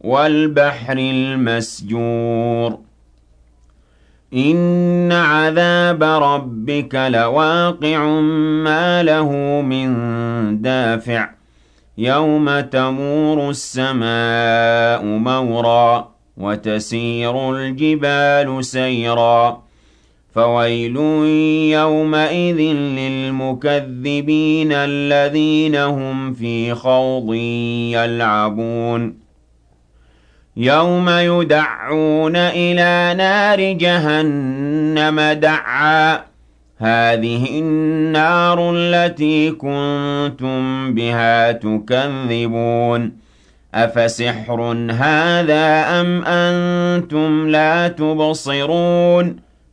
والبحر المسجور. إن عذاب ربك لواقع ما له من دافع. يوم تمور السماء مورا وتسير الجبال سيرا. فويل يومئذ للمكذبين الذين هم في خوض يلعبون. يوم يدعون إلى نار جهنم دعا. هذه النار التي كنتم بها تكذبون. أفسحر هذا أم أنتم لا تبصرون؟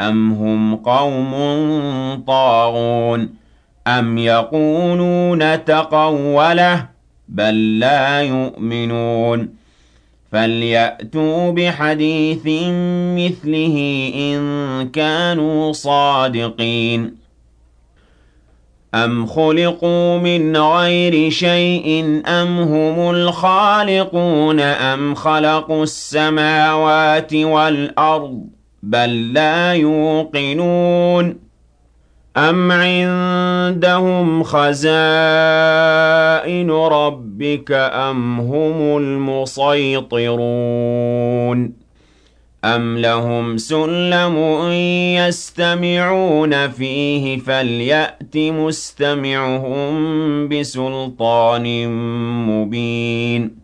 أَمْ هُمْ قَوْمٌ طَاغُونَ أَمْ يَقُولُونَ تَقَوَّلَهُ بَل لَّا يُؤْمِنُونَ فَلْيَأْتُوا بِحَدِيثٍ مِّثْلِهِ إِن كَانُوا صَادِقِينَ أَمْ خُلِقُوا مِنْ غَيْرِ شَيْءٍ أَمْ هُمُ الْخَالِقُونَ أَمْ خَلَقُوا السَّمَاوَاتِ وَالْأَرْضَ بل لا يوقنون أم عندهم خزائن ربك أم هم المسيطرون أم لهم سلم يستمعون فيه فليأت مستمعهم بسلطان مبين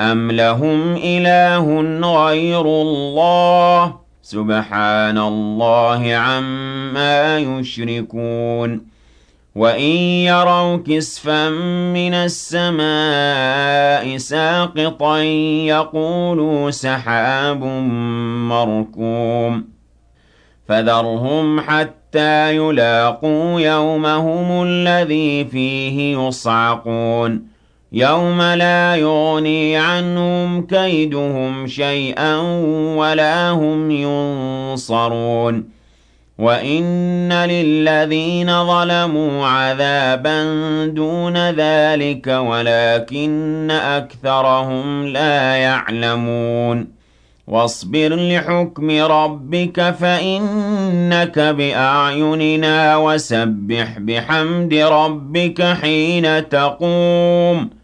أَمْ لَهُمْ إِلَٰهٌ غَيْرُ اللَّهِ سُبْحَانَ اللَّهِ عَمَّا يُشْرِكُونَ وَإِن يَرَوْا كِسْفًا مِّنَ السَّمَاءِ سَاقِطًا يَقُولُوا سَحَابٌ مَّرْكُومٌ فَذَرْهُمْ حَتَّىٰ يُلَاقُوا يَوْمَهُمُ الَّذِي فِيهِ يُصْعَقُونَ يَوْمَ لَا يُغْنِي عَنْهُمْ كَيْدُهُمْ شَيْئًا وَلَا هُمْ يُنصَرُونَ وَإِنَّ لِلَّذِينَ ظَلَمُوا عَذَابًا دُونَ ذَٰلِكَ وَلَٰكِنَّ أَكْثَرَهُمْ لَا يَعْلَمُونَ وَاصْبِرْ لِحُكْمِ رَبِّكَ فَإِنَّكَ بِأَعْيُنِنَا وَسَبِّحْ بِحَمْدِ رَبِّكَ حِينَ تَقُومُ